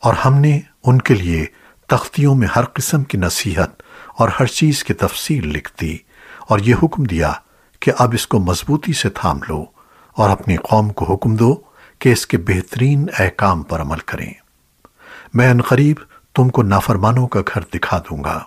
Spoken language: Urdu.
اور ہم نے ان کے لیے تختیوں میں ہر قسم کی نصیحت اور ہر چیز کی تفصیل لکھ دی اور یہ حکم دیا کہ اب اس کو مضبوطی سے تھام لو اور اپنی قوم کو حکم دو کہ اس کے بہترین احکام پر عمل کریں۔ میں ان قریب تم کو نافرمانوں کا گھر دکھا دوں گا۔